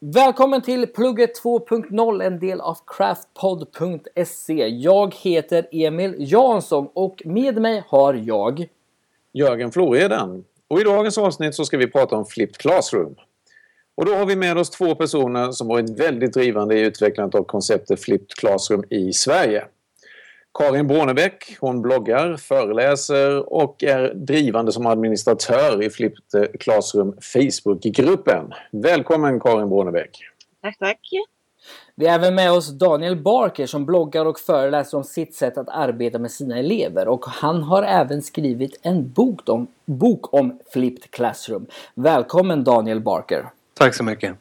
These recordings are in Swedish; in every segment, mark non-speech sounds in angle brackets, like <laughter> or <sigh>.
Välkommen till Plugget 2.0, en del av craftpod.se. Jag heter Emil Jansson och med mig har jag Jörgen Floreden. Och i dagens avsnitt så ska vi prata om Flipped Classroom. Och då har vi med oss två personer som varit väldigt drivande i utvecklandet av konceptet Flipped Classroom i Sverige. Karin Bornebäck, hon bloggar, föreläser och är drivande som administratör i Flipped Classroom Facebookgruppen. Välkommen Karin Bornebäck! Tack, tack! Vi har även med oss Daniel Barker som bloggar och föreläser om sitt sätt att arbeta med sina elever och han har även skrivit en bok om, bok om Flipped Classroom. Välkommen Daniel Barker! Tack så mycket!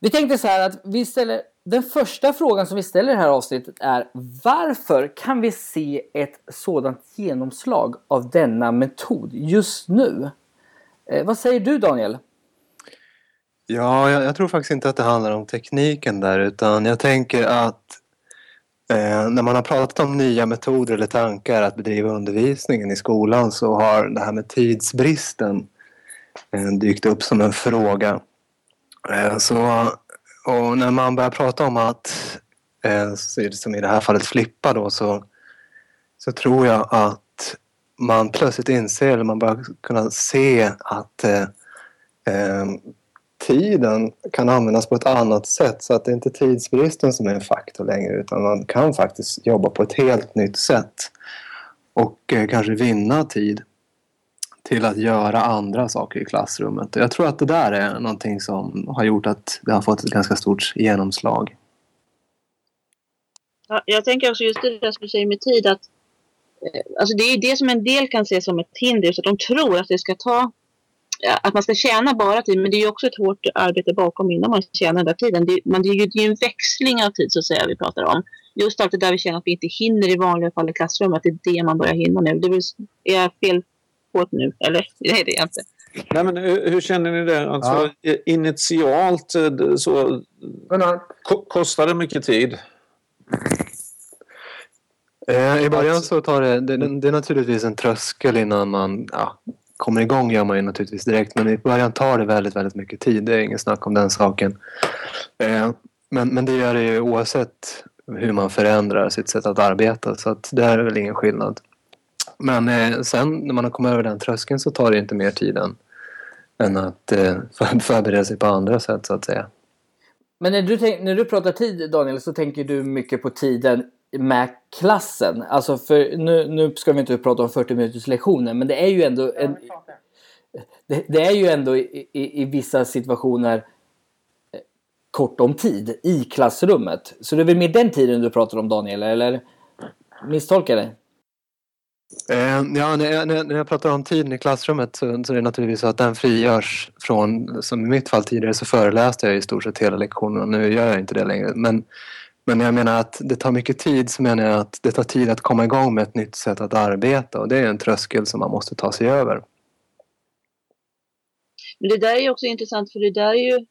Vi tänkte så här att vi ställer den första frågan som vi ställer i det här avsnittet är varför kan vi se ett sådant genomslag av denna metod just nu? Eh, vad säger du Daniel? Ja, jag, jag, tror faktiskt inte att det handlar om tekniken där utan jag tänker att eh, när man har pratat om nya metoder eller tankar att bedriva undervisningen i skolan så har det här med tidsbristen eh, dykt upp som en fråga. Eh, så och när man börjar prata om att, eh, som i det här fallet flippa då, så, så tror jag att man plötsligt inser, eller man börjar kunna se att eh, eh, tiden kan användas på ett annat sätt. Så att det inte tidsbristen som är en faktor längre utan man kan faktiskt jobba på ett helt nytt sätt. Och eh, kanske vinna tid till att göra andra saker i klassrummet. Jag tror att det där är någonting som har gjort att det har fått ett ganska stort genomslag. Ja, jag tänker också just det där som du säger med tid att eh, alltså det är det som en del kan se som ett hinder, så att de tror att det ska ta att man ska tjäna bara tid, men det är ju också ett hårt arbete bakom innan man tjänar den där tiden. Det, man, det är ju det är en växling av tid så att säga vi pratar om. Just allt det där vi känner att vi inte hinner i vanliga fall i klassrummet, det är det man börjar hinna nu. Det är, är fel på nu, eller? <laughs> Nej, det är jag inte. Nej, men hur, hur känner ni det? Alltså, ja. Initialt eh, så kostar det mycket tid? Eh, I början så tar det, det, det är naturligtvis en tröskel innan man ja, kommer igång gör man ju naturligtvis direkt men i början tar det väldigt, väldigt mycket tid. Det är ingen snack om den saken. Eh, men, men det gör det ju oavsett hur man förändrar sitt sätt att arbeta så att det är väl ingen skillnad. Men eh, sen när man har kommit över den tröskeln så tar det inte mer tid än, än att eh, <laughs> förbereda sig på andra sätt så att säga. Men när du, när du pratar tid Daniel så tänker du mycket på tiden med klassen. Alltså för nu, nu ska vi inte prata om 40 minuters lektioner men det är ju ändå en, det, det, är ju ändå i, i, i, vissa situationer eh, kort om tid i klassrummet. Så det är väl mer den tiden du pratar om Daniel eller misstolkar jag dig? Eh, ja, när jag, när jag pratar om tiden i klassrummet så, så är det naturligtvis så att den frigörs från, som i mitt fall tidigare så föreläste jag i stort sett hela lektionerna. Nu gör jag inte det längre. Men, men jag menar att det tar mycket tid så menar jag att det tar tid att komma igång med ett nytt sätt att arbeta och det är en tröskel som man måste ta sig över. Men det där är ju också intressant för det där är ju,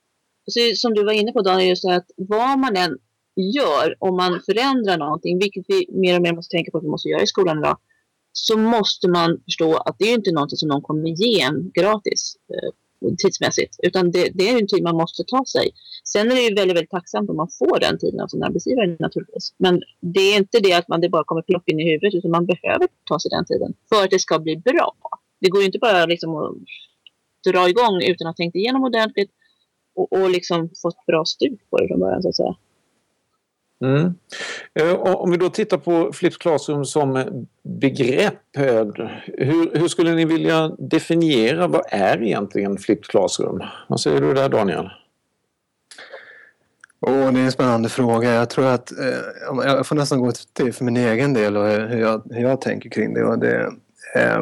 som du var inne på Daniel, just det att vad man än gör om man förändrar någonting, vilket vi mer och mer måste tänka på att vi måste göra i skolan idag, så måste man förstå att det är inte någonting som någon kommer ge en gratis eh, tidsmässigt. Utan det, det, är en tid man måste ta sig. Sen är det ju väldigt, väldigt tacksamt om man får den tiden av sin arbetsgivare naturligtvis. Men det är inte det att man det bara kommer plopp in i huvudet utan man behöver ta sig den tiden för att det ska bli bra. Det går ju inte bara liksom att dra igång utan att ha tänkt igenom ordentligt och, och liksom fått bra stuk på det från början så att säga. Mm. Eh, om vi då tittar på Flipped Classroom som begrepp. Eh, hur, hur, skulle ni vilja definiera vad är egentligen Flipped Classroom? Vad säger du där Daniel? Oh, det är en spännande fråga. Jag tror att eh, jag får nästan gå till för min egen del och hur jag, hur jag tänker kring det. Och det eh,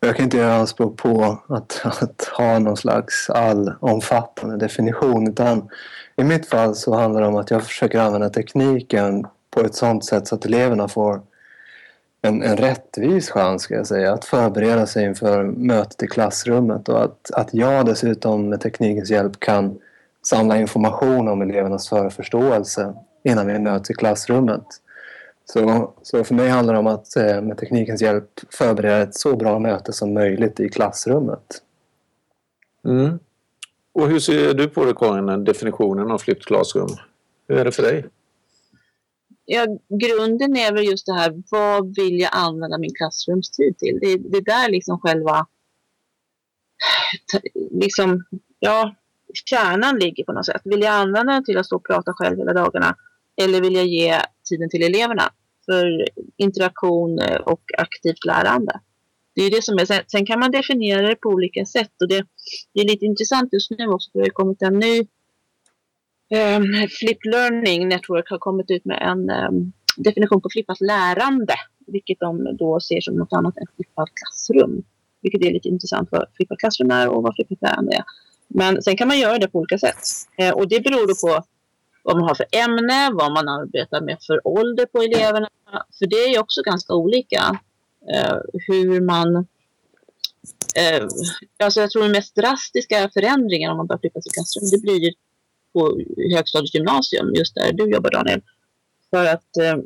jag kan inte göra anspråk på att, <laughs> att ha någon slags allomfattande definition utan i mitt fall så handlar det om att jag försöker använda tekniken på ett sådant sätt så att eleverna får en, en rättvis chans ska jag säga, att förbereda sig inför mötet i klassrummet och att, att jag dessutom med teknikens hjälp kan samla information om elevernas förförståelse innan vi möts i klassrummet. Så, så för mig handlar det om att eh, med teknikens hjälp förbereda ett så bra möte som möjligt i klassrummet. Mm. Och hur ser du på det Karin, definitionen av flipped classroom? Hur är det för dig? Ja, grunden är väl just det här, vad vill jag använda min klassrumstid till? Det, det är där liksom själva liksom, ja, kärnan ligger på något sätt. Vill jag använda den till att stå och prata själv hela dagarna eller vill jag ge tiden till eleverna för interaktion eh, och aktivt lärande? Det är det som är. Sen, sen kan man definiera det på olika sätt och det, det är lite intressant just nu också det har kommit en ny um, Flip Learning Network har kommit ut med en um, definition på flippat lärande vilket de då ser som något annat än flippat klassrum. Vilket är lite intressant vad flippat klassrum är och vad flippat lärande är. Men sen kan man göra det på olika sätt. Eh, och det beror då på vad man har för ämne, vad man arbetar med för ålder på eleverna. För det är också ganska olika eh, hur man... Eh, alltså jag tror den mest drastiska förändringen om man börjar flytta till klassrum, det blir på högstadiet gymnasium, just där du jobbar Daniel. För att eh,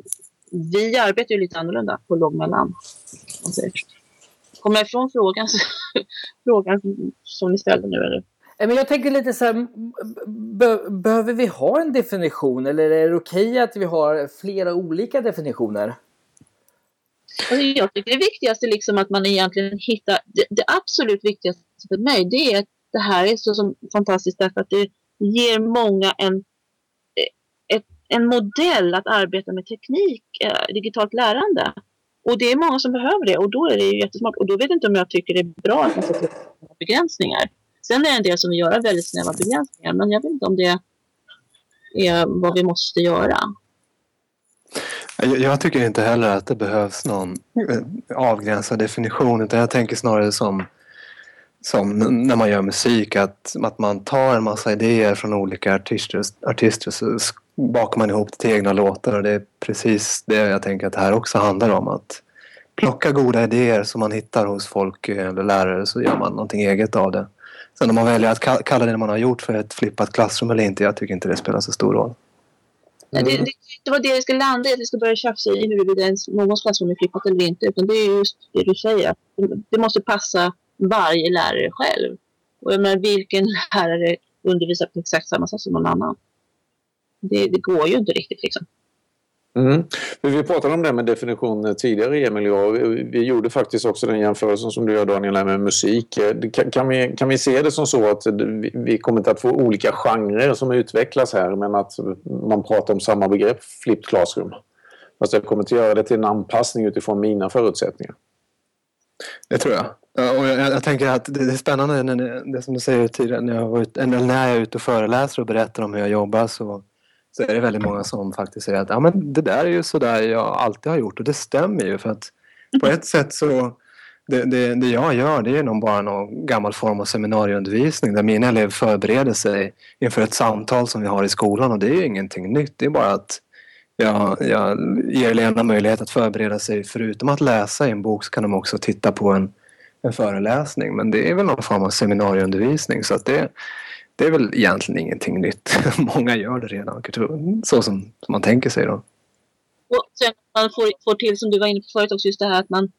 vi arbetar ju lite annorlunda på lågmellan. Kommer jag ifrån frågan, <laughs> frågan som ni ställde nu? Eller? Eh, men jag tänker lite så här, be behöver vi ha en definition eller är det okej okay att vi har flera olika definitioner? Alltså jag tycker det viktigaste är liksom att man egentligen hittar, det, det, absolut viktigaste för mig det är att det här är så som fantastiskt därför att det ger många en, eh, ett, en modell att arbeta med teknik, eh, digitalt lärande. Och det är många som behöver det och då är det ju jättesmart. Och då vet jag inte om jag tycker det är bra att man sätter begränsningar. Sen är det en del som vill göra väldigt snäva begränsningar men jag vet inte om det är vad vi måste göra. Jag tycker inte heller att det behövs någon eh, avgränsad definition utan jag tänker snarare som, som när man gör musik att, att man tar en massa idéer från olika artister, artister så bakar man ihop det till egna låtar och det är precis det jag tänker att det här också handlar om. Att plocka goda idéer som man hittar hos folk eh, eller lärare så gör man någonting eget av det. Sen om man väljer att kalla det man har gjort för ett flippat klassrum eller inte, jag tycker inte det spelar så stor roll. Mm. Det, det, det var det vi ska landa i, att vi ska börja tjafsa i huruvida ens någons klassrum är flippat eller inte. Utan det är just det du säger. Det måste passa varje lärare själv. Och jag menar, vilken lärare undervisar på exakt samma sätt som någon annan? Det, det går ju inte riktigt liksom. Mm. Vi pratade om det med definition tidigare Emil och. Vi gjorde faktiskt också den jämförelsen som du gör Daniel med musik. Eh, kan vi, kan vi se det som så att vi kommer att få olika genrer som utvecklas här men att man pratar om samma begrepp, flipped classroom? Fast jag kommer att göra det till en anpassning utifrån mina förutsättningar. Det tror jag. Och jag, jag, tänker att det är spännande, när, det som du säger tidigare, när jag, varit, när jag är ute och föreläser och berättar om hur jag jobbar så så är det väldigt många som faktiskt säger att ja, men det där är ju sådär jag alltid har gjort och det stämmer ju för att på ett sätt så det, det, det jag gör det är nog bara någon gammal form av seminarieundervisning där mina elever förbereder sig inför ett samtal som vi har i skolan och det är ju ingenting nytt. Det är bara att jag, jag ger eleverna möjlighet att förbereda sig. Förutom att läsa i en bok så kan de också titta på en, en föreläsning. Men det är väl någon form av seminarieundervisning så att det, det är väl egentligen ingenting nytt. <laughs> Många gör det redan, så som, som man tänker sig då. Och sen man får, får till, som du var inne på förut också, just det här att man,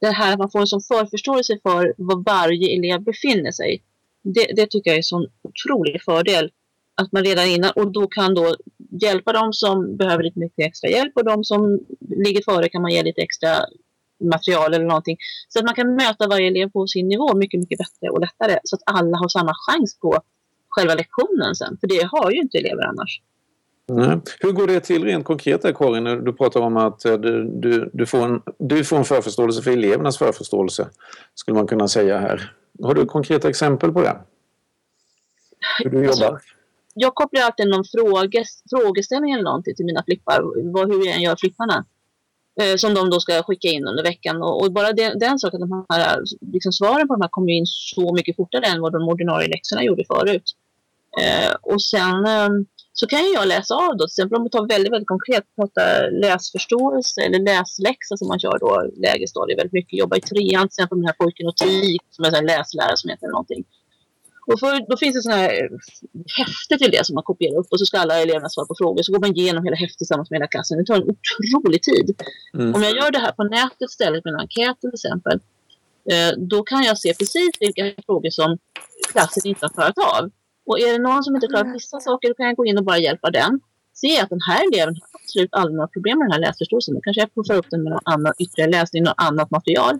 det här att man får en sån förförståelse för var varje elev befinner sig. Det, det tycker jag är en sån otrolig fördel. Att man redan innan, och då kan då hjälpa dem som behöver lite mycket extra hjälp och de som ligger före kan man ge lite extra material eller någonting. Så att man kan möta varje elev på sin nivå mycket, mycket bättre och lättare. Så att alla har samma chans på själva lektionen sen. För det har ju inte elever annars. Nej. Hur går det till rent konkret där Karin? När du pratar om att eh, du, du, du, får en, du får en förförståelse för elevernas förförståelse. Skulle man kunna säga här. Har du konkreta exempel på det? Hur du jobbar? Alltså, jag kopplar alltid någon fråge, frågeställning eller någonting till mina flippar. hur jag än gör flipparna. Eh, som de då ska skicka in under veckan. Och, och bara den, den saken, de här liksom, svaren på de här kommer in så mycket fortare än vad de ordinarie läxorna gjorde förut. Eh, och sen eh, så kan jag läsa av då, till exempel om vi tar väldigt, väldigt konkret, prata läsförståelse eller läsläxa som man kör då lägestadiet väldigt mycket, jobba i trean till exempel med den här pojken och tik som är en läslärare som heter någonting. Och för, då finns det sådana här eh, häfte till det som man kopierar upp och så ska alla eleverna svara på frågor. Så går man igenom hela häftet tillsammans med hela klassen. Det tar en otrolig tid. Mm. Om jag gör det här på nätet istället med en enkät till exempel. Eh, då kan jag se precis vilka frågor som klassen inte har klarat av. Och är det någon som inte klarar vissa saker, då kan jag gå in och bara hjälpa den. Se att den här eleven har absolut aldrig några problem med den här läsförståelsen. Då kanske jag puffar upp den med någon annan ytterligare läsning, något annat material.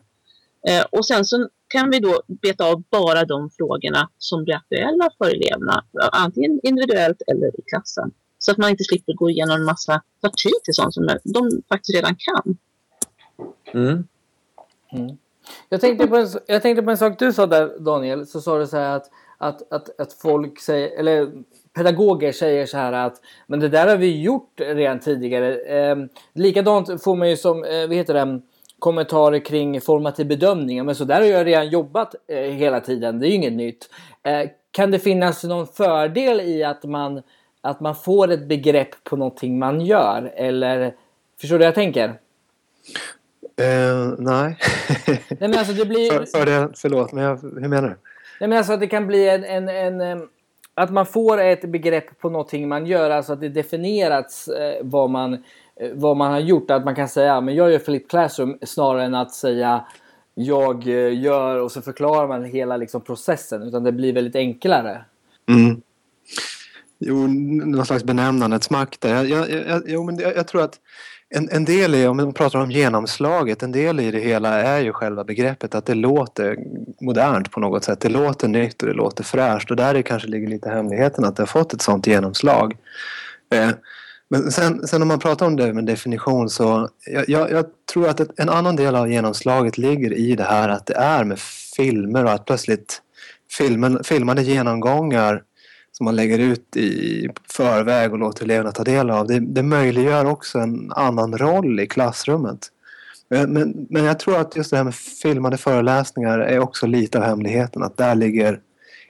Eh, och sen så kan vi då beta av bara de frågorna som blir aktuella för eleverna, antingen individuellt eller i klassen. Så att man inte slipper gå igenom en massa, ta tid till sånt som de faktiskt redan kan. Mm. Mm. Jag, tänkte på en, jag tänkte på en sak du sa där Daniel, så sa du så här att, att, att, att folk säger, eller pedagoger säger så här att men det där har vi gjort redan tidigare. Eh, likadant får man ju som, eh, vad heter det, kommentarer kring formativ bedömning. Men så där har jag redan jobbat eh, hela tiden. Det är ju inget nytt. Eh, kan det finnas någon fördel i att man, att man får ett begrepp på någonting man gör? Eller förstår du vad jag tänker? Uh, nej. nej men alltså det blir... för, för det, förlåt, men jag, hur menar du? Nej men alltså att det kan bli en, en, en att man får ett begrepp på någonting man gör, alltså att det definierats eh, vad, man, eh, vad man har gjort. Att man kan säga men jag gör Flip Classroom snarare än att säga jag eh, gör och så förklarar man hela liksom, processen. Utan det blir väldigt enklare. Mm. Jo, någon slags benämnandets makt där. Jag, jag, jag, jo, men jag, jag tror att en, en del i, om man pratar om genomslaget, en del i det hela är ju själva begreppet att det låter modernt på något sätt. Det låter nytt och det låter fräscht och där är kanske ligger lite hemligheten att det har fått ett sånt genomslag. Eh, men sen, sen om man pratar om det med definition så jag, jag, jag tror att ett, en annan del av genomslaget ligger i det här att det är med filmer och att plötsligt filmen, filmade genomgångar som man lägger ut i förväg och låter eleverna ta del av. Det, det möjliggör också en annan roll i klassrummet. Eh, men, men, jag tror att just det här med filmade föreläsningar är också lite av hemligheten. Att där ligger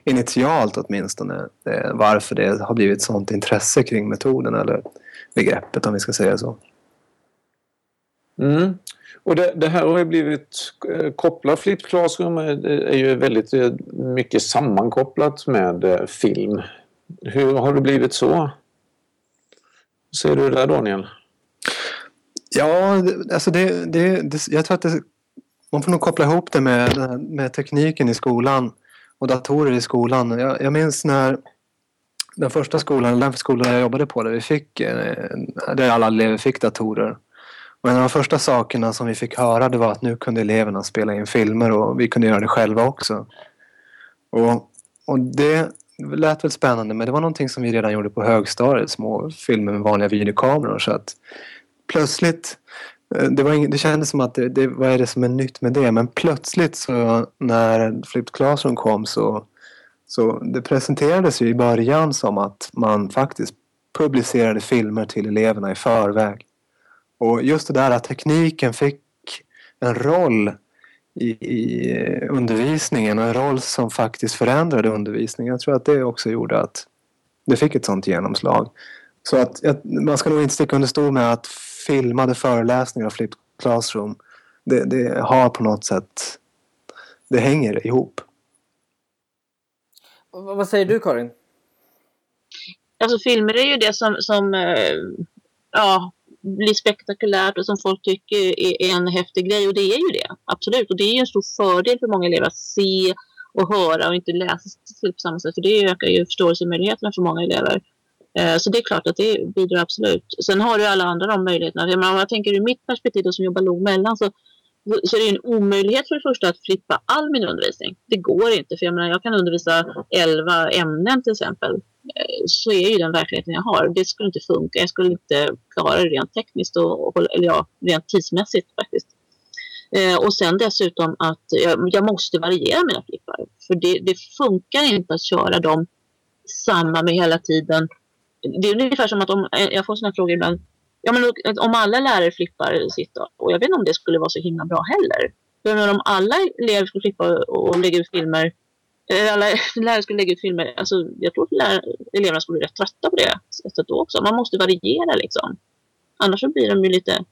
initialt åtminstone eh, varför det har blivit sånt intresse kring metoden eller begreppet om vi ska säga så. Mm. Och det, det, här har ju blivit eh, kopplat, Flip Classroom är, är ju väldigt mycket sammankopplat med film. Hur har det blivit så? Ser du det där Daniel? Ja, alltså det, det, det, jag tror att det, man får nog koppla ihop det med, med tekniken i skolan och datorer i skolan. Jag, jag minns när den första skolan, den skolan jag jobbade på, där vi fick, eh, där alla elever fick datorer. Och en av de första sakerna som vi fick höra det var att nu kunde eleverna spela in filmer och vi kunde göra det själva också. Och, och det lät väl spännande men det var någonting som vi redan gjorde på högstadiet, små filmer med vanliga videokameror. Så att plötsligt, eh, det, var ing, det kändes som att det, det, vad är det som är nytt med det? Men plötsligt så när Flipped Classroom kom så, så det presenterades ju i början som att man faktiskt publicerade filmer till eleverna i förväg. Och just det där att tekniken fick en roll i, i, undervisningen och en roll som faktiskt förändrade undervisningen. Jag tror att det också gjorde att det fick ett sånt genomslag. Så att man ska nog inte sticka under stol med att filmade föreläsningar och Flipped Classroom det, det, har på något sätt det hänger ihop. Vad säger du Karin? Alltså filmer är ju det som, som eh, ja, blir spektakulärt och som folk tycker är en häftig grej. Och det är ju det, absolut. Och det är ju en stor fördel för många elever att se och höra och inte läsa på samma sätt. För det ökar ju förståelsemöjligheterna för många elever. Eh, så det är klart att det bidrar absolut. Sen har du alla andra de möjligheterna. Om jag tänker ur mitt perspektiv då, som jobbar låg mellan så så är det en omöjlighet för det första att flippa all min undervisning. Det går inte, för jag menar jag kan undervisa 11 ämnen till exempel. Eh, så är ju den verkligheten jag har. Det skulle inte funka. Jag skulle inte klara det rent tekniskt och, eller ja, rent tidsmässigt faktiskt. Eh, och sen dessutom att jag, jag måste variera mina flippar. För det, det, funkar inte att köra dem samma med hela tiden. Det är ungefär som att om, eh, jag får sådana frågor ibland ja, men om alla lärare flippar sitt då, och jag vet inte om det skulle vara så himla bra heller. För om alla elever skulle flippa och lägga ut filmer, Eh, eller lärare skulle lägga ut filmer, alltså jag tror att eleverna skulle bli rätt trötta på det sättet då också. Man måste variera liksom. Annars så blir de ju lite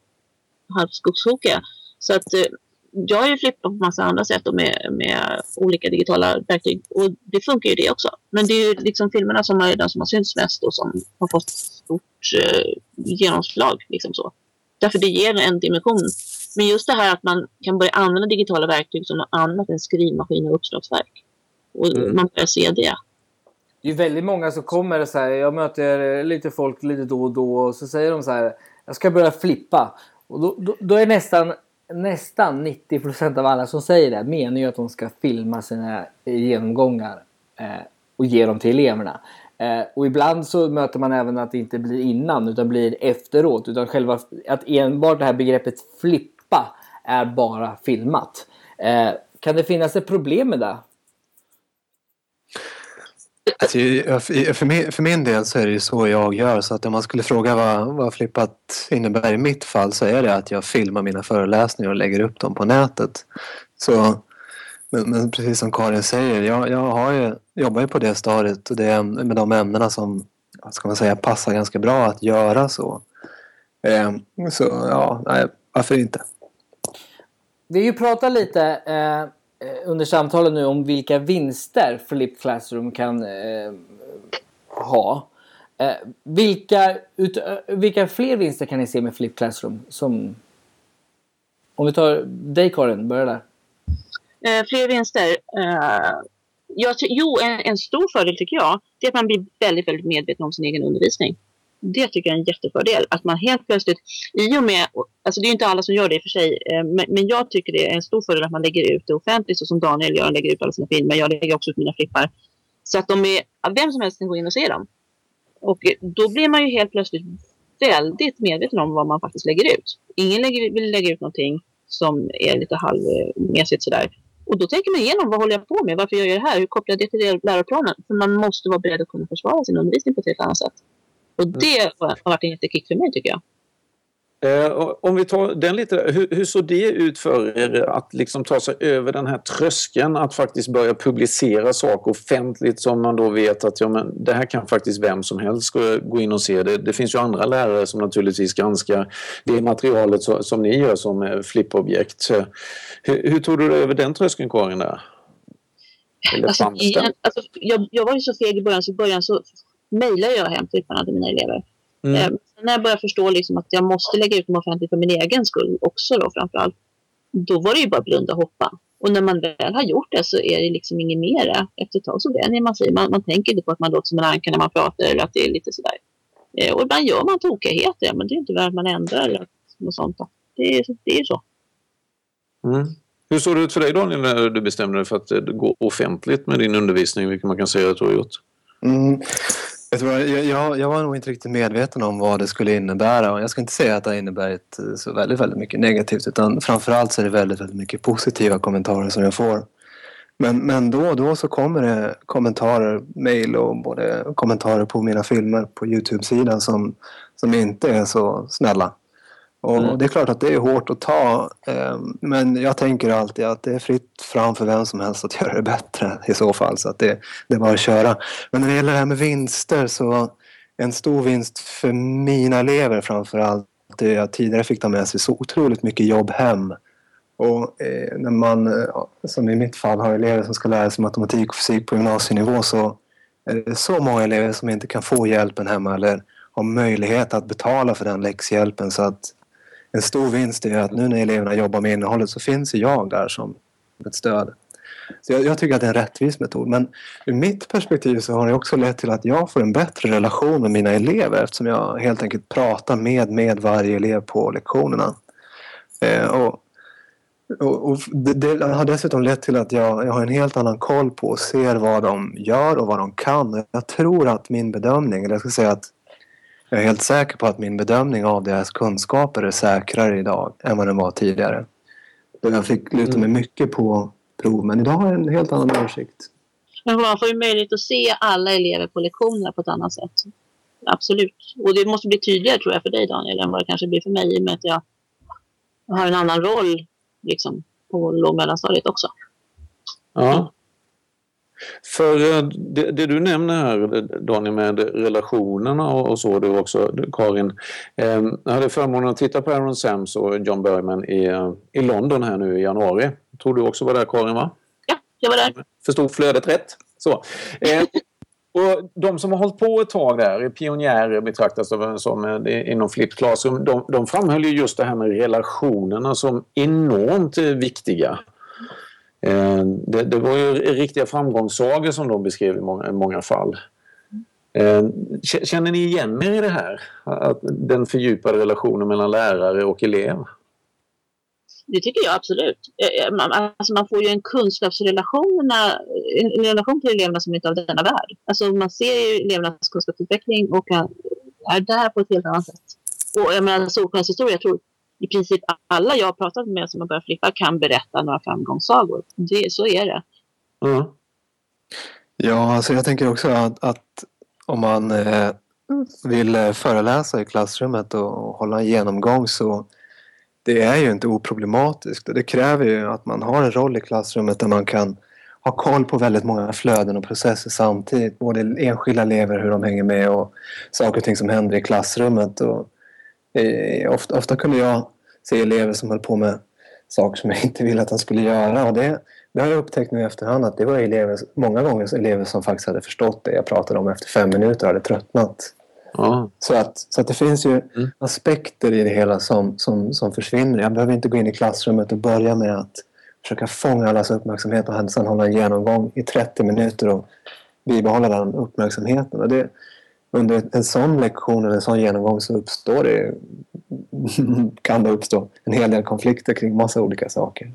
halvskogstokiga. Så att eh, jag har ju flippat på massa andra sätt och med, med olika digitala verktyg och det funkar ju det också. Men det är ju liksom filmerna som är de som har synts mest och som har fått stort eh, genomslag. Liksom så. Därför det ger en dimension Men just det här att man kan börja använda digitala verktyg som något annat än skrivmaskin och uppslagsverk. Och Mm. man börjar se det. Det är väldigt många som kommer så här. Jag möter lite folk lite då och då och så säger de så här. Jag ska börja flippa. Och då, då, då är nästan, nästan 90% av alla som säger det menar ju att de ska filma sina genomgångar eh, och ge dem till eleverna. Eh, och ibland så möter man även att det inte blir innan utan blir efteråt. Utan själva att enbart det här begreppet flippa är bara filmat. Eh, kan det finnas ett problem med det? Alltså, för, min, för min del så är det ju så jag gör. Så att om man skulle fråga vad, vad flippat innebär i mitt fall så är det att jag filmar mina föreläsningar och lägger upp dem på nätet. Så, men, men precis som Karin säger, jag, jag har ju, jobbar ju på det stadiet och det är med de ämnena som ska man säga, passar ganska bra att göra så. Eh, så ja, nej, varför inte? Vi har ju pratat lite eh, Eh, under samtalen nu om vilka vinster Flip Classroom kan eh, ha. Eh, vilka, ut, eh, vilka fler vinster kan ni se med Flip Classroom? Som, om vi tar dig Karin, börja där. Eh, fler vinster. Eh, jag jo, en, en stor fördel tycker jag det är att man blir väldigt, väldigt medveten om sin egen undervisning. Det tycker jag är en jättefördel. Att man helt plötsligt, i och med, alltså det är ju inte alla som gör det i och för sig, eh, men, men jag tycker det är en stor fördel att man lägger ut det offentligt så som Daniel gör, han lägger ut alla sina filmer, jag lägger också ut mina flippar. Så att de är, vem som helst kan gå in och se dem. Och då blir man ju helt plötsligt väldigt medveten om vad man faktiskt lägger ut. Ingen lägger, vill lägga ut någonting som är lite halvmesigt sådär. Och då tänker man igenom vad håller jag på med? Varför gör jag det här? Hur kopplar jag det till läroplanen? För man måste vara beredd att kunna försvara sin undervisning på ett helt annat sätt. Och det har varit en jättekick för mig tycker jag. Eh, om vi tar den lite, hur, hur såg det ut för er att liksom ta sig över den här tröskeln att faktiskt börja publicera saker offentligt som man då vet att ja, men det här kan faktiskt vem som helst gå, in och se. Det, det finns ju andra lärare som naturligtvis granskar det materialet så, som ni gör som eh, flippobjekt. Hur, hur tog du dig över den tröskeln Karin? Där? Alltså, fanns i, den? alltså, jag, jag var ju så feg i början så i början så mejlade jag hem flipparna till mina elever. Mm. Eh, när jag började förstå liksom att jag måste lägga ut dem offentligt för min egen skull också då framförallt. Då var det ju bara blunda och hoppa. Och när man väl har gjort det så är det liksom inget mer. Efter ett tag så vänjer man sig. Man, man tänker inte på att man låter som en anka när man pratar eller att det är lite sådär. Eh, och ibland gör man tokigheter, men det är inte värt att man ändrar eller något sånt. Det, är, det är ju så. Mm. Hur såg det ut för dig Daniel när du bestämde dig för att eh, gå offentligt med din undervisning, vilket man kan säga att du har gjort? Mm. Jag, tror, jag, jag, jag var nog inte riktigt medveten om vad det skulle innebära och jag ska inte säga att det innebär inneburit eh, så väldigt, väldigt mycket negativt utan framförallt så är det väldigt, väldigt mycket positiva kommentarer som jag får. Men, men då och då så kommer det kommentarer, mejl och både kommentarer på mina filmer på Youtube-sidan som, som inte är så snälla. Och Mm. det är klart att det är hårt att ta eh, men jag tänker alltid att det är fritt fram för vem som helst att <laughs> göra det bättre i så fall. Så att det, det är bara att köra. Men när det gäller det här med vinster så en stor vinst för mina elever framför allt är att tidigare fick ta med sig så otroligt mycket jobb hem. Och eh, när man, som i mitt fall, har elever som ska lära sig matematik och fysik på gymnasienivå så är det så många elever som inte kan få hjälpen hemma eller har möjlighet att betala för den läxhjälpen. Så att en stor vinst är att nu när eleverna jobbar med innehållet så finns ju jag där som ett stöd. Så jag, jag tycker att det är en rättvis metod. Men ur mitt perspektiv så har det också lett till att jag får en bättre relation med mina elever eftersom jag helt enkelt pratar med, med varje elev på lektionerna. Eh, och, och, och det, det har dessutom lett till att jag, jag har en helt annan koll på och ser vad de gör och vad de kan. Jag tror att min bedömning, eller jag ska säga att jag är helt säker på att min bedömning av deras kunskaper är säkrare idag än vad den var tidigare. Jag fick luta mig mycket på prov, men idag har jag en helt annan översikt. Men man får ju möjlighet att se alla elever på lektionerna på ett annat sätt. Absolut. Och det måste bli tydligare tror jag för dig Daniel än vad det kanske blir för mig i och med att jag har en annan roll liksom, på låg och mellanstadiet också. Ja. För eh, det, det du nämner här Daniel med relationerna och, och så, du också Karin. Eh, jag hade förmånen att titta på Aaron Sams och John Bergman i, eh, i London här nu i januari. Tror du också var där Karin va? Ja, jag var där. Förstod flödet rätt? Så. Eh, Och de som har hållit på ett tag där, pionjärer betraktas som, som inom Flipped Classroom, de, de framhöll ju just det här med relationerna som enormt viktiga. Ehm, det, det, var ju riktiga framgångssagor som de beskrev i många, i många fall. Ehm, känner ni igen er i det här? Att den fördjupade relationen mellan lärare och elev? Det tycker jag absolut. Eh, eh, alltså man får ju en kunskapsrelation en relation till eleverna som inte är av denna värld. Alltså man ser ju elevernas kunskapsutveckling och är där på ett helt annat sätt. Och jag menar Solskens historia, jag tror i princip alla jag har pratat med som har börjat flippa kan berätta några framgångssagor. Det, så är det. Mm. Ja, alltså jag tänker också att, att om man eh, vill eh, föreläsa i klassrummet och hålla en genomgång så det är ju inte oproblematiskt. Det kräver ju att man har en roll i klassrummet där man kan ha koll på väldigt många flöden och processer samtidigt. Både enskilda elever, hur de hänger med och saker och ting som händer i klassrummet. Och, eh, ofta, ofta kunde jag se elever som höll på med saker som jag <laughs> inte ville att de skulle göra. Och det, det har jag upptäckt nu i efterhand att det var elever, många gånger elever som faktiskt hade förstått det jag pratade om efter fem minuter och hade tröttnat. Ja. Så, att, så att det finns ju mm. aspekter i det hela som, som, som försvinner. Jag behöver inte gå in i klassrummet och börja med att försöka fånga allas uppmärksamhet och sen hålla en genomgång i 30 minuter och bibehålla den uppmärksamheten. Och det, under en sån lektion eller en sån genomgång så uppstår det, <laughs> kan det uppstå en hel del konflikter kring massa olika saker.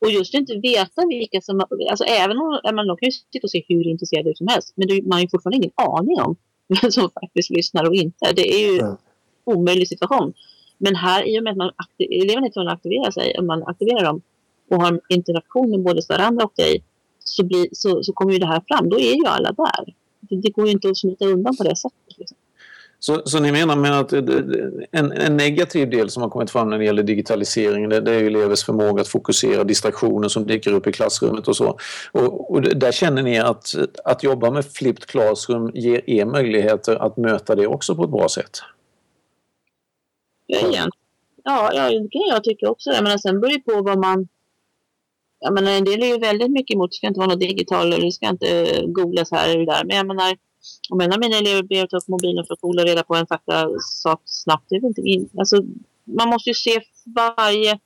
Och just inte veta vilka som... Alltså även om man kan ju sitta och se hur intresserad ut som helst men man har ju fortfarande ingen aning om <laughs> vem som faktiskt lyssnar och inte. Det är ju en omöjlig situation. Men här, i och med att man eleverna är tvungna att aktivera sig, om man aktiverar dem och har interaktion med både varandra och dig så, blir, så, så kommer ju det här fram. Då är ju alla där. Det, går ju inte att smita undan på det sättet. Liksom. Så, så ni menar med att en, en, negativ del som har kommit fram när det gäller digitaliseringen det, det är elevers förmåga att fokusera, distraktioner som dyker upp i klassrummet och så. Och, och där känner ni att, att jobba med flipped classroom ger er möjligheter att möta det också på ett bra sätt? Ja, igen. ja, ja det kan jag tycka också. Jag menar, sen beror det på vad man jag menar, en del är ju väldigt mycket emot, det ska inte vara något digitalt eller det ska inte googlas här eller där. Men jag menar, om en av mina elever ber att ta upp mobilen för att googla reda på en fakta sak snabbt, det är inte in. Alltså, man måste ju se varje...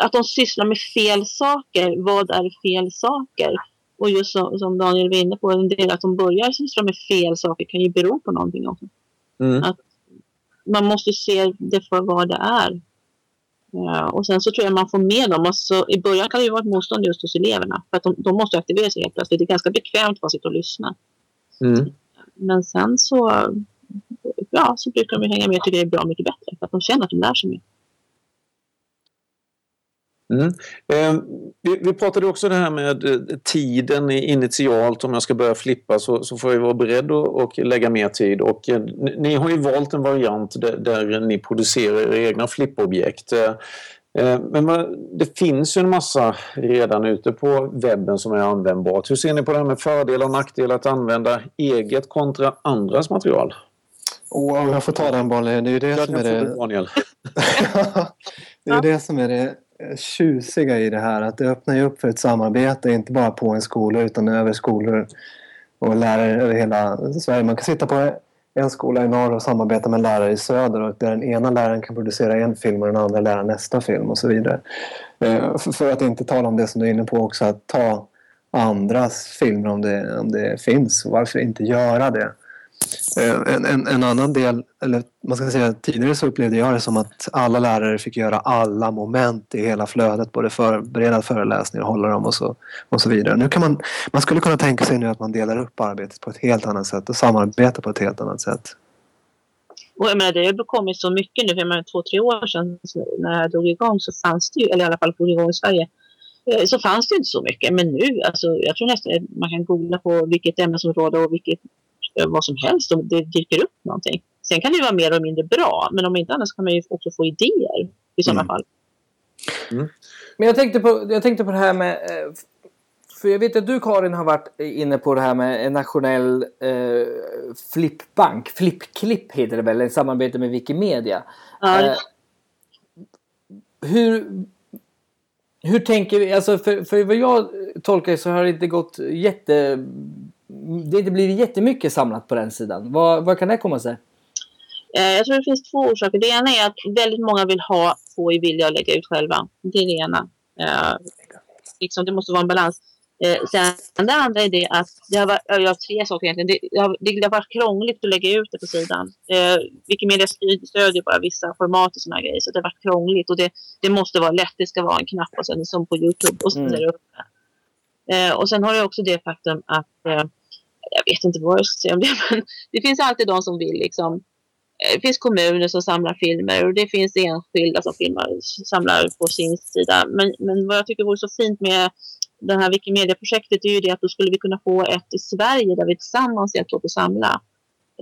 Att de sysslar med fel saker. Vad är fel saker? Och just som, som Daniel var inne på, en del att de börjar syssla med fel saker kan ju bero på någonting också. Mm. Att man måste se det för vad det är. Ja, och sen så tror jag man får med dem. Alltså, I början kan det ju vara ett motstånd just hos eleverna. För att de, de måste aktivera sig helt plötsligt. Det är ganska bekvämt att bara sitta och lyssna. Mm. Men sen så, ja, så brukar de hänga med och tycka det är bra mycket bättre. För att de känner att de lär sig mer. Mm. Eh, vi, vi, pratade också det här med eh, tiden initialt. Om jag ska börja flippa så, så får jag vara beredd att lägga mer tid. Och, eh, ni har ju valt en variant där, där ni producerar era egna flippobjekt. Eh, eh men det finns ju en massa redan ute på webben som är användbart. Hur ser ni på det här med fördelar och nackdelar att använda eget kontra andras material? Oh, jag får ta den bollen. Det är ju det som är det... Daniel. <laughs> det är det som är det Eh, tjusiga i det här. Att det öppnar ju upp för ett samarbete, inte bara på en skola utan över skolor och lärare över hela Sverige. Man kan sitta på en skola i norr och samarbeta med en lärare i söder och där den ena läraren kan producera en film och den andra läraren nästa film och så vidare. Eh, för att inte tala om det som du är inne på också, att ta andras filmer om det, om det finns. Varför inte göra det? Eh, en, en, en, annan del, eller man ska säga tidigare så upplevde jag det som att alla lärare fick göra alla moment i hela flödet, både förbereda föreläsningar, hålla dem och så, och så vidare. Nu kan man, man skulle kunna tänka sig nu att man delar upp arbetet på ett helt annat sätt och samarbetar på ett helt annat sätt. Och jag menar, det har kommit så mycket nu, för jag menar, två, tre år sedan när jag drog igång så fanns det ju, eller i alla fall drog igång i Sverige, eh, så fanns det inte så mycket. Men nu, alltså, jag tror nästan att man kan googla på vilket ämnesområde och vilket vad som helst om det dyker upp någonting. Sen kan det vara mer eller mindre bra, men om inte annars kan man ju också få idéer i sådana mm. fall. Mm. Men jag tänkte, på, jag tänkte på det här med... Eh, för jag vet att du Karin har varit inne på det här med en nationell eh, flippbank. Flippklipp heter det väl, i samarbete med Wikimedia. Ja. Eh, hur, hur tänker vi? Alltså för, för vad jag tolkar så har det inte gått jätte det inte blir jättemycket samlat på den sidan. Vad, vad kan det komma sig? Eh, jag tror det finns två orsaker. Det ena är att väldigt många vill ha, få i vilja att lägga ut själva. Det är det ena. Eh, liksom, det måste vara en balans. Eh, sen det andra är det att det har varit, jag har tre saker egentligen. Det, det, har, det har varit krångligt att lägga ut det på sidan. Eh, Wikimedia stödjer bara vissa format och sådana grejer så det har varit krångligt och det, det måste vara lätt. Det ska vara en knapp och sen som på Youtube och så mm. uppe. Eh, och sen har jag också det faktum att eh, jag vet inte vad jag ska säga om det <laughs> men det finns alltid de som vill liksom eh, det finns kommuner som samlar filmer och det finns enskilda som filmar, samlar på sin sida. Men, men vad jag tycker vore så fint med det här Wikimedia-projektet är ju det att då skulle vi kunna få ett i Sverige där vi tillsammans hjälps åt att samla.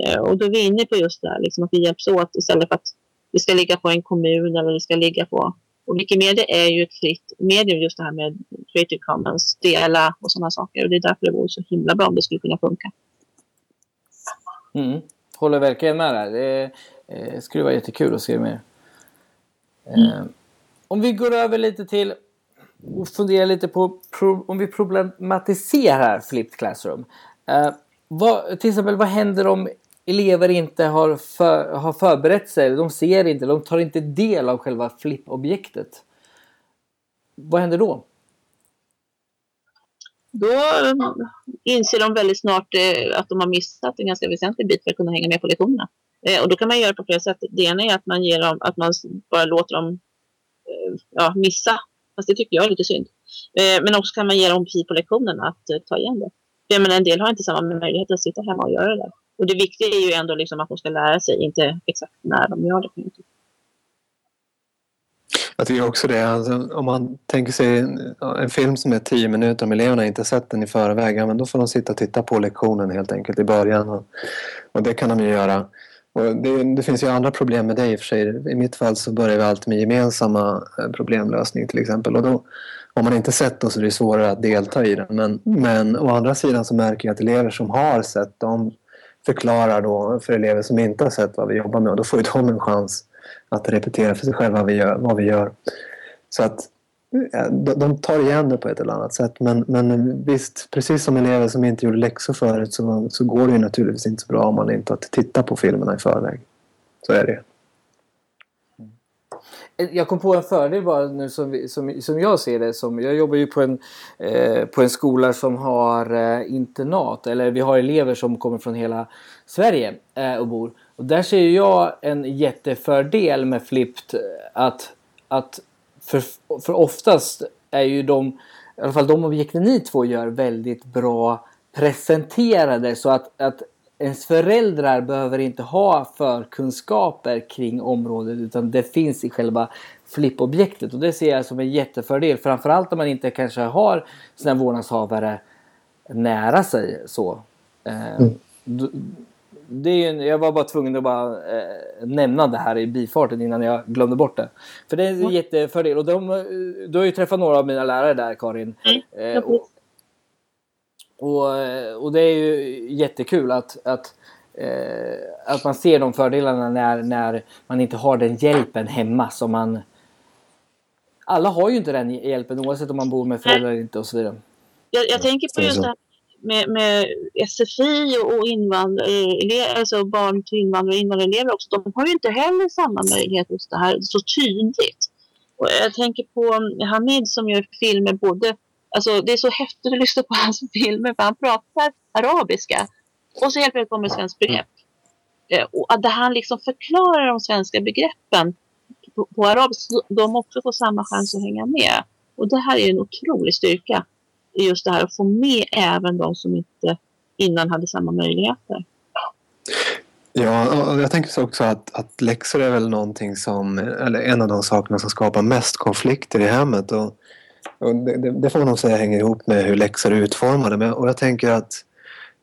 Eh, och då är vi inne på just det här, liksom att vi hjälps åt istället för att det ska ligga på en kommun eller det ska ligga på... Och Wikimedia är ju ett fritt medium just det här med Creative Commons, dela och sådana saker. Och det är därför det vore så himla bra om det skulle kunna funka. Mm. Håller verkligen med där. Det eh, skulle vara jättekul att se mer. Mm. Eh, om vi går över lite till och fundera lite på om vi problematiserar flipped classroom. Uh, vad, till exempel vad händer om elever inte har, för, har förberett sig, de ser inte, de tar inte del av själva flippobjektet. Vad händer då? Då eh, inser de väldigt snart eh, att de har missat en ganska väsentlig bit för att kunna hänga med på lektionerna. Eh, och då kan man göra på flera sätt. Det ena är att man, ger dem, att man bara låter dem ja, missa Fast det tycker jag är lite synd. Men också kan man ge dem tid på lektionen att ta igen det. Jag menar, en del har inte samma möjlighet att sitta hemma och göra det. Och det viktiga är ju ändå liksom att de ska lära sig, inte exakt när de gör det. Jag tycker också det. Alltså, om man tänker sig en film som är tio minuter, om eleverna inte sett den i förväg, ja, men då får de sitta och titta på lektionen helt enkelt i början. Och, och det kan de ju göra. Det, det, finns ju andra problem med det i och för sig. I mitt fall så börjar vi alltid med gemensamma eh, problemlösning till exempel. Och då, om man inte sett dem så är det svårare att delta i den. Men, men å andra sidan så märker jag att elever som har sett dem förklarar då för elever som inte har sett vad vi jobbar med och då får ju de en chans att repetera för sig själva vad vi gör. Vad vi gör. Så att eh, de tar igen det på ett eller annat sätt. Men, men visst, precis som elever som inte gjorde läxor förut så, så går det ju naturligtvis inte så bra om man inte har tittat på filmerna i förväg. Så är det Eh, jag kom på en fördel bara nu som, som, som jag ser det. Som, jag jobbar ju på en, eh, på en skola som har eh, internat. Eller vi har elever som kommer från hela Sverige eh, och bor. Och där ser jag en jättefördel med Flipped eh, att, att för, för oftast är ju de, i alla fall de objekten ni två gör väldigt bra presenterade så att, att ens föräldrar behöver inte ha förkunskaper kring området utan det finns i själva flippobjektet och det ser jag som en jättefördel. Framförallt om man inte kanske har sina vårdnadshavare nära sig så. Eh, mm det är en, jag var bara tvungen att bara eh, nämna det här i bifarten innan jag glömde bort det. För det är en mm. jättefördel. Och de, du har ju träffat några av mina lärare där Karin. Mm. Eh, och, och, och, det är ju jättekul att, att, eh, att man ser de fördelarna när, när man inte har den hjälpen hemma som man... Alla har ju inte den hjälpen oavsett om man bor med föräldrar eller inte och så vidare. Jag, jag tänker på just det här med, med SFI och invandrare, alltså barn till invandrare och invandrarelever också, de har ju inte heller samma möjlighet just det här så tydligt. Och jag tänker på Hamid som gör filmer både, alltså det är så häftigt att lyssna på hans filmer för han pratar arabiska och så helt plötsligt kommer svenskt begrepp. Eh, och att han liksom förklarar de svenska begreppen på, på arabiska, så de också får samma chans att hänga med. Och det här är en otrolig styrka just det här att få med även de som inte innan hade samma möjligheter. Ja, och jag tänker också att, att läxor är väl någonting som, eller en av de sakerna som skapar mest konflikter i hemmet. Och, och det, det, får man nog säga hänger ihop med hur läxor är utformade. Men, och jag tänker att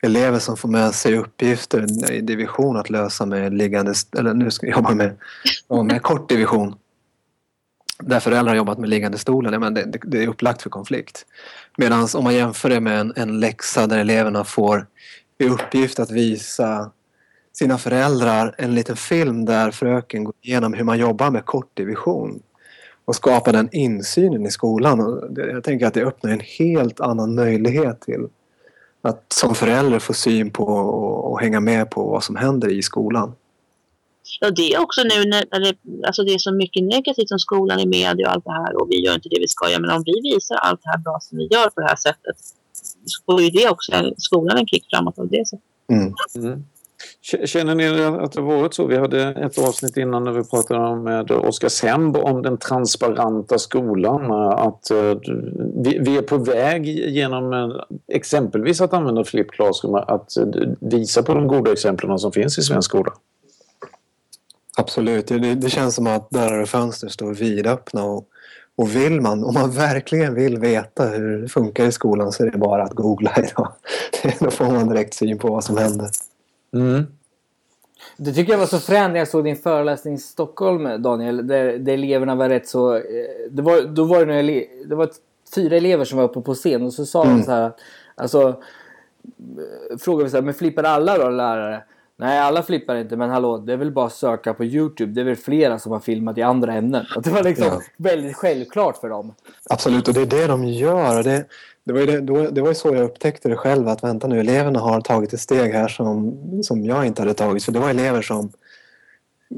elever som får med sig uppgifter i division att lösa med liggande, eller nu ska jag jobba med, med kort division där föräldrar har jobbat med liggande stolen, men det, det, är upplagt för konflikt. Medan om man jämför det med en, en läxa där eleverna får i uppgift att visa sina föräldrar en liten film där fröken går igenom hur man jobbar med kortdivision och skapar den insynen i skolan. Och jag tänker att det öppnar en helt annan möjlighet till att som förälder få syn på och, hänga med på vad som händer i skolan. Ja, det är också nu när, det, alltså det är så mycket negativt om skolan i media och allt det här och vi gör inte det vi ska göra. Men om vi visar allt det här bra som vi gör på det här sättet så får ju det också skolan en kick framåt av det sättet. Mm. Mm. Känner ni att det har varit så? Vi hade ett avsnitt innan när vi pratade med Oskar Semb om den transparenta skolan. Att eh, vi är på väg genom eh, exempelvis att använda Flip Classroom att eh, visa på de goda exemplen som finns i svensk skola. Absolut, det, det känns som att dörrar och fönster står vidöppna och, och vill man, om man verkligen vill veta hur det funkar i skolan så är det bara att googla idag. <laughs> Då får man direkt syn på vad som händer. Mm. Det tycker jag var så fränt när jag såg din föreläsning i Stockholm Daniel. Där, där eleverna var rätt så... Eh, det var, då var det, några, det var fyra elever som var uppe på scen och så sa mm. de så här... Alltså... Eh, frågade vi så här, men flippar alla då lärare? Nej, alla flippar inte, men hallå, det är väl bara att söka på Youtube. Det är väl flera som har filmat i andra ämnen. Och det var liksom ja. väldigt självklart för dem. Absolut, och det är det de gör. Det, det, var ju det, det var ju så jag upptäckte det själv, att vänta nu, eleverna har tagit ett steg här som, som jag inte hade tagit. För det var elever som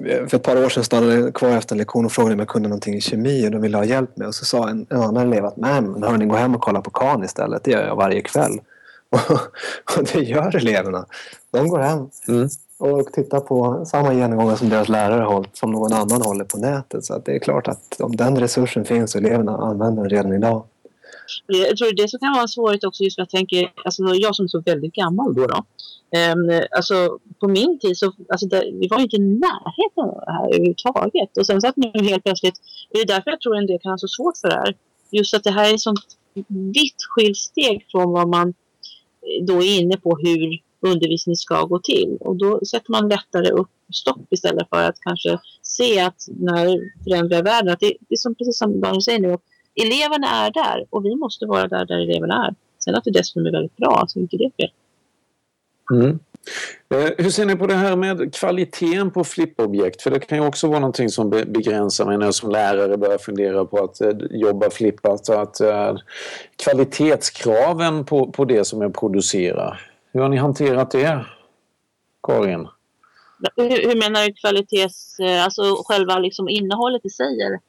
för ett par år sedan stannade kvar efter en lektion och frågade om jag kunde någonting i kemi och de ville ha hjälp med. Och så sa en, en annan elev att nej, men hörni, gå hem och kolla på KAN istället. Det gör jag varje kväll. <laughs> Och, det gör eleverna. De går hem mm. och tittar på samma genomgångar som deras lärare hållit, som någon annan håller på nätet. Så det är klart att om den resursen finns och eleverna använder den redan idag. Eh, jag tror det som kan vara en svårighet också just för jag tänker, alltså jag som är så väldigt gammal då, då um, alltså på min tid så, alltså det, vi var inte i närheten av det här överhuvudtaget. Och sen så att nu helt plötsligt, det är därför jag tror en del kan ha så svårt för det här. Just att det här är ett sånt vitt skilt steg från vad man eh, då är inne på hur undervisning ska gå till. Och då sätter man lättare upp stopp istället för att kanske se att när förändrar världen, att det, det är som, precis som Daniel säger nu, eleverna är där och vi måste vara där där eleverna är. Sen att det dessutom är väldigt bra, så inte det fel. Mm. Eh, hur ser ni på det här med kvaliteten på flippobjekt? För det kan ju också vara någonting som begränsar mig när jag som lärare börjar fundera på att eh, jobba flippat. Att, eh, kvalitetskraven på, på det som jag producerar. Hur har ni hanterat det, Karin? Hur, hur menar du kvalitets... Alltså själva liksom innehållet i sig?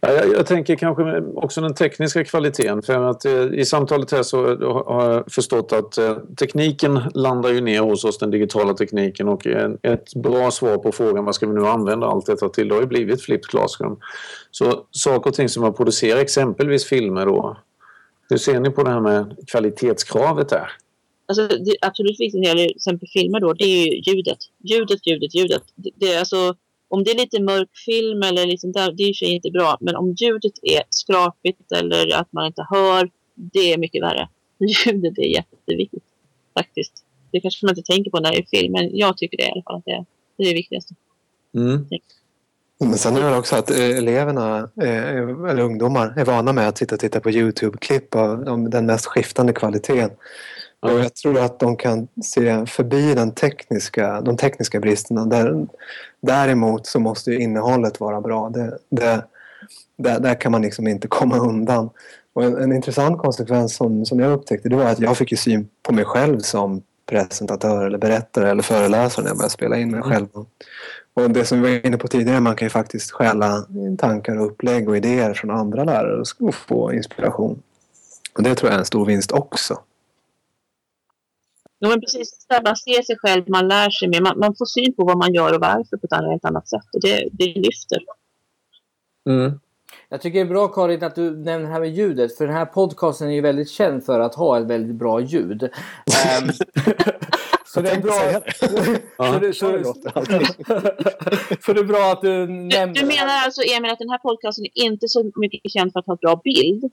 Ja, jag, jag, tänker kanske också den tekniska kvaliteten. För att eh, I samtalet här så eh, har jag förstått att eh, tekniken landar ju ner hos oss, den digitala tekniken. Och ett bra svar på frågan vad ska vi nu använda allt detta till, det har ju blivit Flipped Classroom. Så saker och ting som man producerar, exempelvis filmer då. Hur ser ni på det här med kvalitetskravet där? Alltså, det absolut viktigaste när det gäller till exempel filmer då, det är ju ljudet. Ljudet, ljudet, ljudet. Det, det, är alltså om det är lite mörk film eller liksom där, det är ju inte bra. Men om ljudet är skrapigt eller att man inte hör, det är mycket värre. <laughs> Ljudet är jätteviktigt faktiskt. Det kanske man inte tänker på när det är film, men jag tycker det i alla fall att det är det, är det viktigaste. Mm. Men sen är det också att eh, eleverna, eh, eller ungdomar, är vana med att sitta och titta på Youtube-klipp av den mest skiftande kvaliteten. Och jag tror att de kan se förbi den tekniska, de tekniska bristerna. Där, däremot så måste ju innehållet vara bra. Det, det, där, där kan man liksom inte <laughs> komma undan. Och en, en, intressant konsekvens som, som jag upptäckte det var att jag fick syn på mig själv som presentatör eller berättare eller föreläsare när jag började spela in mig mm. själv. Och det som vi var inne på tidigare, man kan ju faktiskt stjäla tankar och upplägg och idéer från andra lärare och få inspiration. Och det tror jag är en stor vinst också. Ja, men precis. Man ser sig själv, man lär sig mer. Man, man, får syn på vad man gör och varför på ett helt annat sätt. Och det, det lyfter. Mm. Jag tycker det är bra Karin att du nämner det här med ljudet. För den här podcasten är ju väldigt känd för att ha ett väldigt bra ljud. um, <laughs> så det är bra... <laughs> så, det, så, <laughs> så det är bra att du nämner... Du, du menar alltså Emil att den här podcasten är inte så mycket känd för att ha ett bra bild?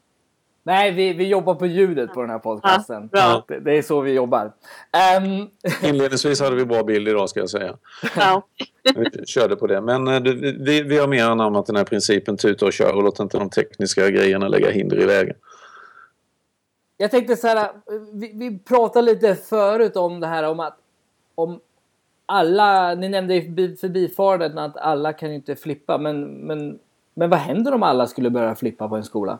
Nej, vi, vi jobbar på ljudet på den här podcasten. Ja, det, det, är så vi jobbar. Um... <laughs> Inledningsvis hade vi bra bild idag ska jag säga. Ja. <laughs> vi körde på det. Men eh, vi, vi har mer anammat den här principen tuta och kör och låt inte de tekniska grejerna lägga hinder i vägen. Jag tänkte så här, vi, vi pratade lite förut om det här om att om alla, ni nämnde i förbifarten att alla kan ju inte flippa men, men, men vad händer om alla skulle börja flippa på en skola?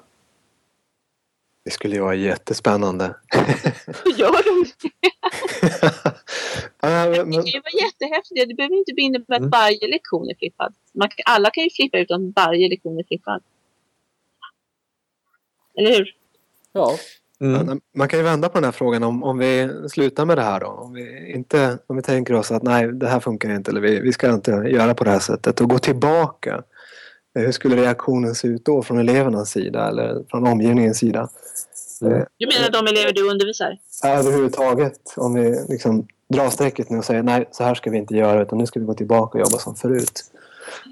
Det skulle ju vara jättespännande. Gör <laughs> de Ja, <laughs> det? men- Det kan ju vara jättehäftigt. Det behöver inte innebära Mm. att varje lektion är flippad. Man, alla kan ju flippa utan att varje lektion är flippad. Eller hur? Ja. Mm. Man kan ju vända på den här frågan om, om vi slutar med det här då. Om vi, inte, om vi tänker oss att nej, det här funkar inte eller vi, vi ska inte göra på det här sättet och gå tillbaka. Hur skulle reaktionen se ut då från elevernas sida eller från omgivningens sida? Mm. Eh, Du menar de elever du undervisar? Överhuvudtaget om vi liksom drar strecket nu och säger nej, så här ska vi inte göra utan nu ska vi gå tillbaka och jobba som förut.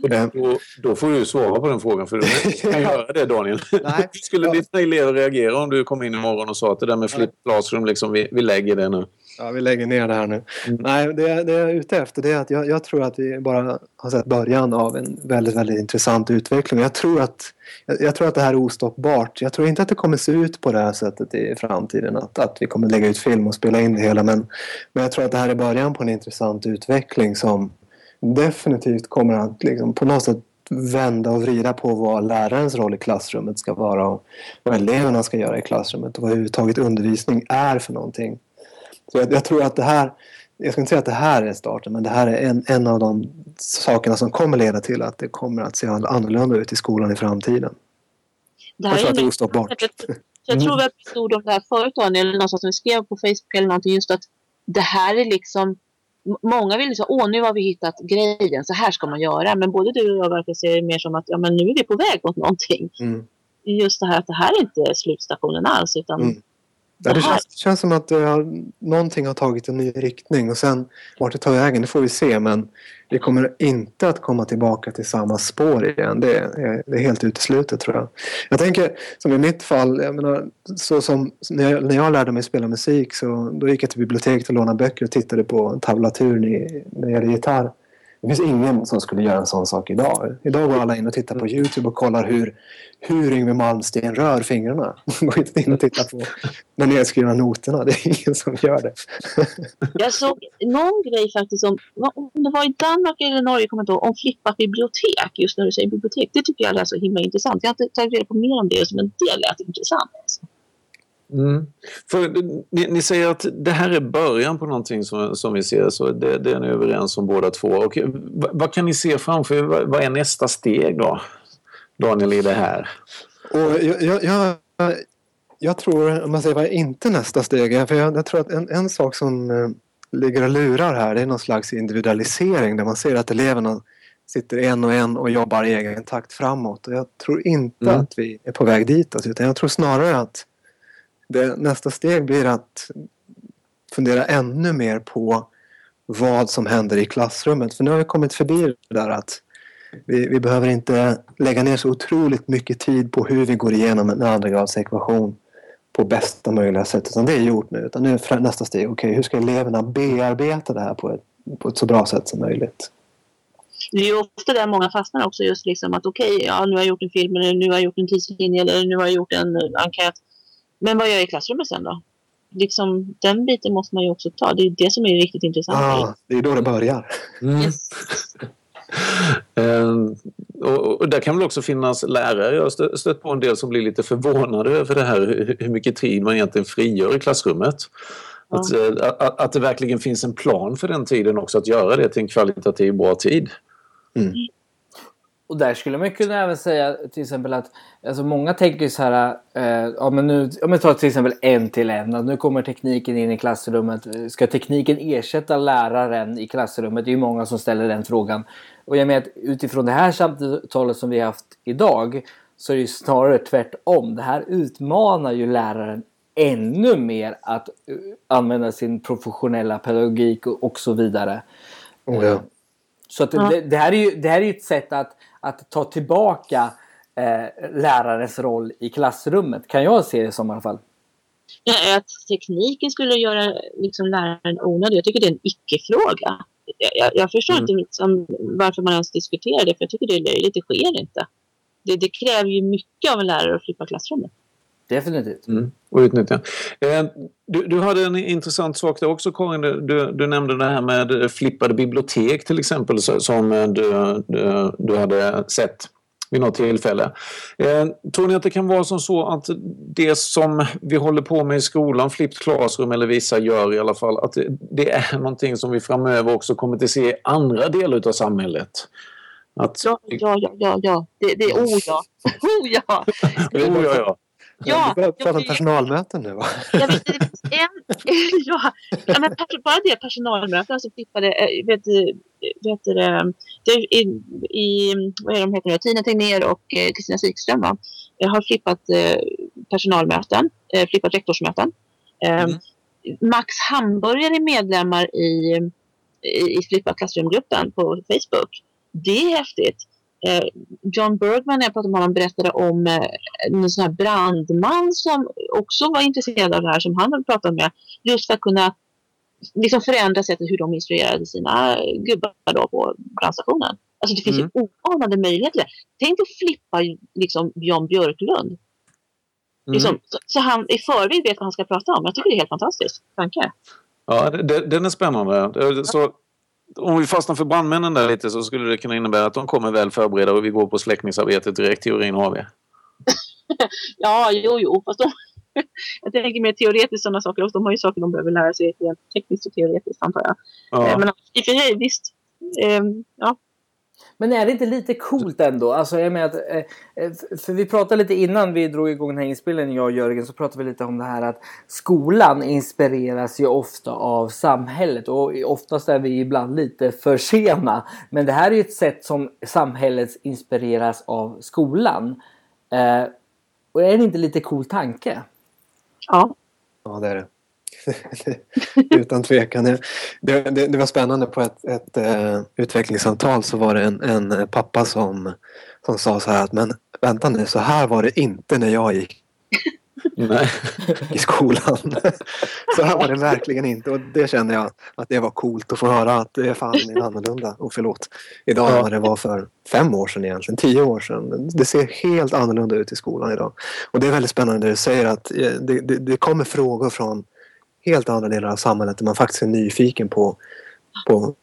Och Eh, då, då får du svara på den frågan för du kan <laughs> göra det Daniel. Nej. Hur <laughs> skulle Ja. dina elever reagera om du kom in imorgon och sa att det där med flip classroom, liksom, vi, vi lägger det nu? Ja, vi lägger ner det här nu. Mm. Nej, det, det jag är ute efter det är att jag, jag tror att vi bara har sett början av en väldigt, väldigt intressant utveckling. Jag tror, att, jag, jag tror att det här är ostoppbart. Jag tror inte att det kommer se ut på det här sättet i framtiden. Att, att vi kommer lägga ut film och spela in det hela. Men, men jag tror att det här är början på en intressant utveckling som definitivt kommer att liksom på något sätt vända och vrida på vad lärarens roll i klassrummet ska vara och vad eleverna ska göra i klassrummet och vad överhuvudtaget undervisning är för någonting. Så jag, jag tror att det här, jag ska inte säga att det här är starten, men det här är en, en av de sakerna som kommer leda till att det kommer att se annorlunda ut i skolan i framtiden. Det Jag tror att det är ostoppbart. Jag tror vi har ord om det här förut Daniel, eller någonstans som vi skrev på Facebook eller någonting, just att det här är liksom Många vill liksom, åh nu har vi hittat grejen, så här ska man göra. Men både du och jag verkar se det mer som att ja, men nu är vi på väg mot någonting. Mm. Just det här att det här är inte slutstationen alls. Utan Mm. Ja, det känns, känns som att har, någonting har tagit en ny riktning och sen vart det tar vägen, det får vi se. Men vi kommer inte att komma tillbaka till samma spår igen. Det är, det är helt uteslutet tror jag. Jag tänker, som i mitt fall, jag menar, så som när jag, när jag lärde mig spela musik så då gick jag till biblioteket och lånade böcker och tittade på tablaturen i, när det gäller gitarr. Det finns ingen som skulle göra en sån sak idag. Idag går alla in och tittar på Youtube och kollar hur, hur Yngwie Malmsteen rör fingrarna. <laughs> Går inte in och tittar på de nedskrivna noterna. Det är ingen som gör det. <laughs> Jag såg någon grej faktiskt om, om det var i Danmark eller Norge, kommer jag inte ihåg, om flippat bibliotek. Just när du säger bibliotek. Det tycker jag är så himla intressant. Jag har inte tagit reda på mer om det, men det lät intressant. Alltså. Mm. För, ni, ni säger att det här är början på någonting som, som vi ser, så det, det är ni överens om båda två. Och, vad, vad kan ni se framför er? Vad, vad är nästa steg då, Daniel, i det här? Och jag, jag, jag, jag tror, om man säger vad är inte nästa steg är, för jag, tror att en, en sak som eh, ligger och lurar här det är någon slags individualisering där man ser att eleverna sitter en och en och jobbar i egen takt framåt. Och jag tror inte Mm. att vi är på väg ditåt utan jag tror snarare att det, nästa steg blir att fundera ännu mer på vad som händer i klassrummet. För nu har vi kommit förbi det där att vi, vi behöver inte lägga ner så otroligt mycket tid på hur vi går igenom en andragradsekvation på bästa möjliga sätt. Utan det är gjort nu. Utan nu är nästa steg, okej hur ska eleverna bearbeta det här på ett, på ett så bra sätt som möjligt? Det är ju ofta där många fastnar också. Just liksom att okej, ja, nu har jag gjort en film eller nu har jag gjort en tidslinje eller nu har jag gjort en eh, enkät. Men vad gör jag i klassrummet sen då? Liksom, den biten måste man ju också ta. Det är det som är riktigt intressant. Ah, det är då det börjar. Yes. <laughs> Eh, och, och där kan väl också finnas lärare. Jag har stö- stött på en del som blir lite förvånade över det här hur, mycket tid man egentligen frigör i klassrummet. Att, eh, att, att det verkligen finns en plan för den tiden också, att göra det till en kvalitativ bra tid. Och där skulle man kunna även säga till exempel att alltså många tänker så här, eh, ja men nu, om man tar till exempel en till en, att nu kommer tekniken in i klassrummet. Ska tekniken ersätta läraren i klassrummet? Det är ju många som ställer den frågan. Och jag menar att utifrån det här samtalet som vi har haft idag så är det ju snarare tvärtom. Det här utmanar ju läraren ännu mer att eh, använda sin professionella pedagogik och, och så vidare. Oh, ja. Så att Ja. det, det, här är ju, det här är ju ett sätt att, att ta tillbaka eh, lärarens roll i klassrummet. Kan jag se det som i alla fall. Ja, att tekniken skulle göra liksom, läraren onödig. Jag tycker det är en icke-fråga. Jag, jag, förstår Mm. inte liksom, varför man ens diskuterar det. För jag tycker det är löjligt. Det sker inte. Det, det kräver ju mycket av en lärare att flippa klassrummet. Definitivt. Mm. Och utnyttja. Eh, du, du hade en intressant sak där också Karin. Du, du nämnde det här med flippade bibliotek till exempel som eh, du, du, du hade sett. vid något tillfälle. Eh, tror ni att det kan vara som så att det som vi håller på med i skolan, flipped classroom eller vissa gör i alla fall, att det, det är någonting som vi framöver också kommer att se i andra delar av samhället? Att... Ja, ja, ja, ja, ja. Det, det, oh ja. <laughs> Oh ja. <laughs> oh, ja, ja. Ja, du börjar prata om personalmöten nu va? Jag vet, en, <laughs> ja, men bara det personalmöten så flippade, eh, vet, vet det, det, i, i, vad är de heter nu, Tina Tegnér och eh, Kristina Sikström va, har flippat eh, personalmöten, flippat rektorsmöten. Mm. Max Hamburger är medlemmar i, i Flippa klassrumgruppen på Facebook. Det är häftigt. Eh, John Bergman, när jag pratade med honom, berättade om eh, en sån här brandman som också var intresserad av det här som han hade pratat med. Just för att kunna liksom förändra sättet hur de instruerade sina gubbar då på brandstationen. Alltså det finns mm. ju oanade möjligheter. Tänk att flippa liksom Jan Björklund. Mm. Liksom, så, så, han i förväg vet vad han ska prata om. Jag tycker det är helt fantastiskt. Tanke. Ja, det, den är spännande. Så om vi fastnar för brandmännen där lite så skulle det kunna innebära att de kommer väl förberedda och vi går på släckningsarbetet direkt. Teorin har vi. ja, jo, jo. Fast de, <laughs> jag tänker mer teoretiskt sådana saker. De har ju saker de behöver lära sig rent tekniskt och teoretiskt antar jag. Ja. Eh, men i och för sig, visst. Eh, ja, men är det inte lite coolt ändå? Alltså jag menar att, eh, eh, för vi pratade lite innan vi drog igång den här inspelningen jag och Jörgen så pratade vi lite om det här att skolan inspireras ju ofta av samhället och oftast är vi ibland lite för sena. Men det här är ju ett sätt som samhället inspireras av skolan. Eh, och är det inte lite cool tanke? Ja. Ja det är det. <laughs> Utan tvekan. Det, det, det, var spännande på ett, ett uh, utvecklingssamtal så var det en, en pappa som, som sa så här att men vänta nu, så här var det inte när jag gick <laughs> Nej. i skolan. <laughs> så här var det verkligen inte och det kände jag att det var coolt att få höra att det är fan annorlunda. Och förlåt, idag än vad det var för fem år sedan egentligen, tio år sedan. Det ser helt annorlunda ut i skolan idag. Och det är väldigt spännande det du säger att eh, det, det, det kommer frågor från helt andra delar av samhället där man faktiskt är nyfiken på, på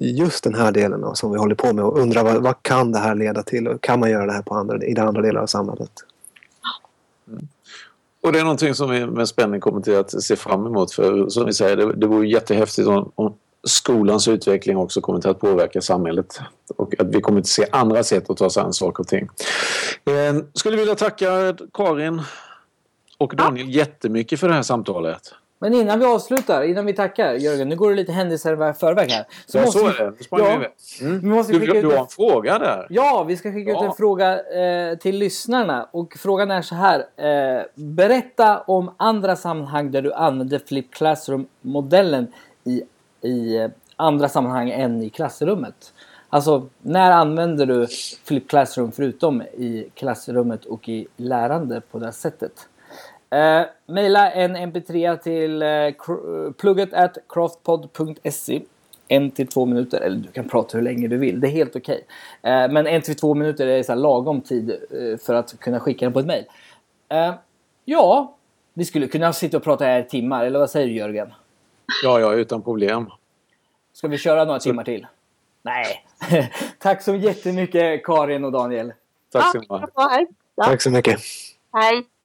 just den här delen då, som vi håller på med och undrar vad, vad, kan det här leda till och kan man göra det här på andra, i andra delar av samhället? Mm. Och det är någonting som vi med spänning kommer till att se fram emot för som vi säger det, det vore jättehäftigt om, om skolans utveckling också kommer till att påverka samhället och att vi kommer att se andra sätt att ta sig an saker och ting. Eh, skulle vilja tacka Karin och Daniel ja. jättemycket för det här samtalet. Men innan vi avslutar, innan vi tackar Jörgen, nu går det lite händelser i förväg här. Så ja, måste så är det. Ja, mm. vi måste du, du har en fråga där. Ja, vi ska skicka ja. ut en fråga eh, till lyssnarna. Och frågan är så här. Eh, berätta om andra sammanhang där du använder Flip Classroom-modellen i, i eh, andra sammanhang än i klassrummet. Alltså, när använder du Flip Classroom förutom i klassrummet och i lärande på det sättet? Eh, maila en mp3 till eh, plugget at craftpod.se en till två minuter, eller du kan prata hur länge du vill, det är helt okej. Okay. Eh, men en till två minuter är så lagom tid eh, för att kunna skicka den på ett mail. Eh, ja, vi skulle kunna sitta och prata här i timmar, eller vad säger du Jörgen? Ja, ja, utan problem. Ska vi köra några timmar till? Nej. <laughs> Tack så jättemycket Karin och Daniel. Tack så mycket. Tack så mycket. Hej.